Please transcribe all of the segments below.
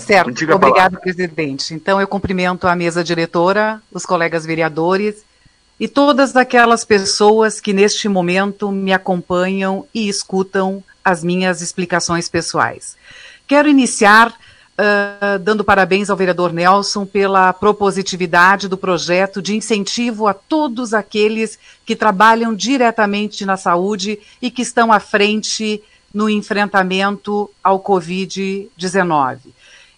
Certo, obrigado, presidente. Então, eu cumprimento a mesa diretora, os colegas vereadores e todas aquelas pessoas que neste momento me acompanham e escutam as minhas explicações pessoais. Quero iniciar uh, dando parabéns ao vereador Nelson pela propositividade do projeto de incentivo a todos aqueles que trabalham diretamente na saúde e que estão à frente no enfrentamento ao Covid-19.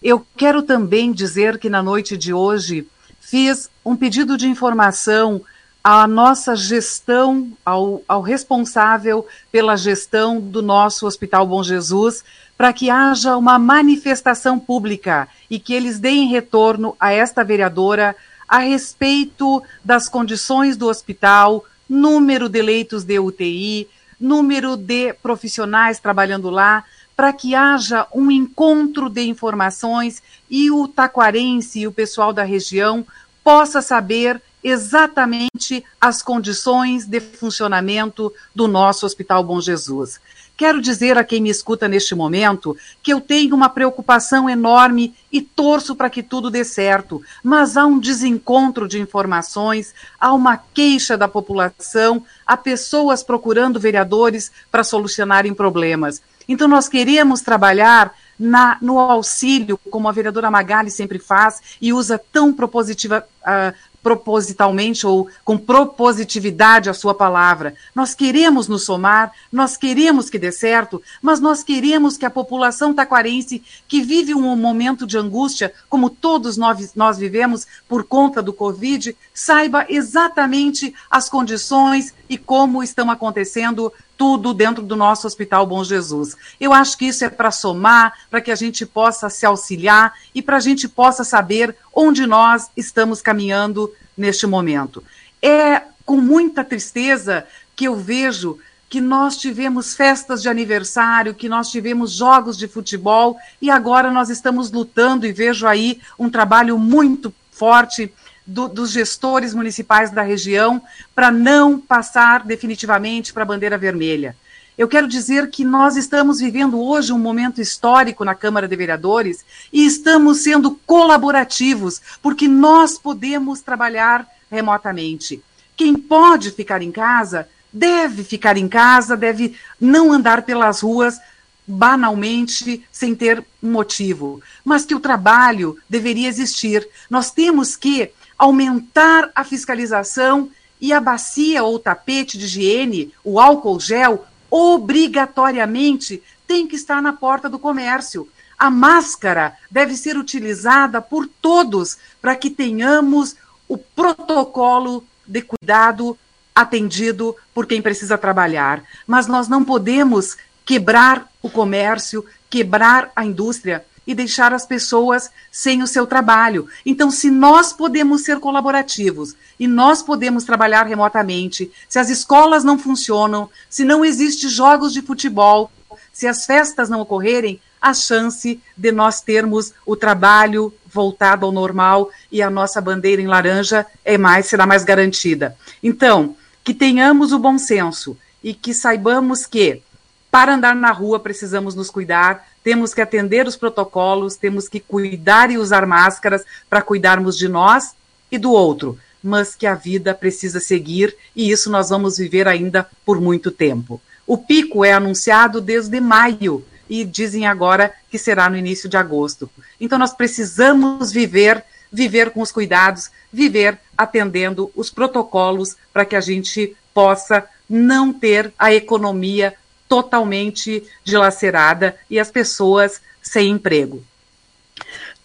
Eu quero também dizer que na noite de hoje fiz um pedido de informação à nossa gestão, ao, ao responsável pela gestão do nosso Hospital Bom Jesus, para que haja uma manifestação pública e que eles deem retorno a esta vereadora a respeito das condições do hospital, número de leitos de UTI, número de profissionais trabalhando lá, para que haja um encontro de informações e o taquarense e o pessoal da região possa saber exatamente as condições de funcionamento do nosso Hospital Bom Jesus. Quero dizer a quem me escuta neste momento que eu tenho uma preocupação enorme e torço para que tudo dê certo, mas há um desencontro de informações, há uma queixa da população, há pessoas procurando vereadores para solucionarem problemas. Então, nós queremos trabalhar na, no auxílio, como a vereadora Magali sempre faz e usa tão propositiva, uh, propositalmente ou com propositividade a sua palavra. Nós queremos nos somar, nós queremos que dê certo, mas nós queremos que a população taquarense, que vive um momento de angústia, como todos nós, nós vivemos por conta do Covid, saiba exatamente as condições e como estão acontecendo tudo dentro do nosso Hospital Bom Jesus. Eu acho que isso é para somar, para que a gente possa se auxiliar e para a gente possa saber onde nós estamos caminhando neste momento. É com muita tristeza que eu vejo que nós tivemos festas de aniversário, que nós tivemos jogos de futebol e agora nós estamos lutando e vejo aí um trabalho muito forte do, dos gestores municipais da região para não passar definitivamente para a bandeira vermelha. Eu quero dizer que nós estamos vivendo hoje um momento histórico na Câmara de Vereadores e estamos sendo colaborativos, porque nós podemos trabalhar remotamente. Quem pode ficar em casa, deve ficar em casa, deve não andar pelas ruas banalmente sem ter motivo, mas que o trabalho deveria existir. Nós temos que aumentar a fiscalização e a bacia ou tapete de higiene, o álcool gel, obrigatoriamente tem que estar na porta do comércio. A máscara deve ser utilizada por todos para que tenhamos o protocolo de cuidado atendido por quem precisa trabalhar. Mas nós não podemos quebrar o comércio, quebrar a indústria e deixar as pessoas sem o seu trabalho. Então, se nós podemos ser colaborativos e nós podemos trabalhar remotamente, se as escolas não funcionam, se não existem jogos de futebol, se as festas não ocorrerem, a chance de nós termos o trabalho voltado ao normal e a nossa bandeira em laranja é mais será mais garantida. Então, que tenhamos o bom senso e que saibamos que para andar na rua precisamos nos cuidar, temos que atender os protocolos, temos que cuidar e usar máscaras para cuidarmos de nós e do outro, mas que a vida precisa seguir e isso nós vamos viver ainda por muito tempo. O pico é anunciado desde maio e dizem agora que será no início de agosto. Então nós precisamos viver, viver com os cuidados, viver atendendo os protocolos para que a gente possa não ter a economia totalmente dilacerada e as pessoas sem emprego.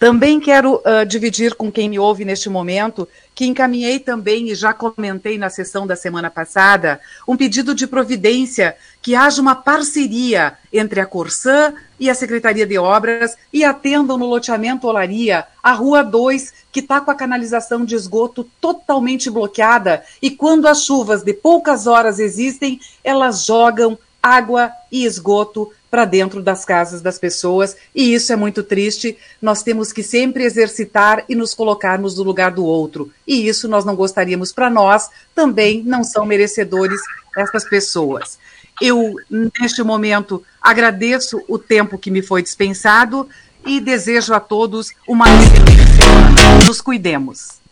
Também quero uh, dividir com quem me ouve neste momento que encaminhei também e já comentei na sessão da semana passada um pedido de providência que haja uma parceria entre a Corsã e a Secretaria de Obras e atendam no loteamento Olaria a Rua 2, que está com a canalização de esgoto totalmente bloqueada e quando as chuvas de poucas horas existem, elas jogam água e esgoto para dentro das casas das pessoas, e isso é muito triste. Nós temos que sempre exercitar e nos colocarmos no lugar do outro, e isso nós não gostaríamos para nós, também não são merecedores essas pessoas. Eu, neste momento, agradeço o tempo que me foi dispensado e desejo a todos uma excelente semana. Nos cuidemos.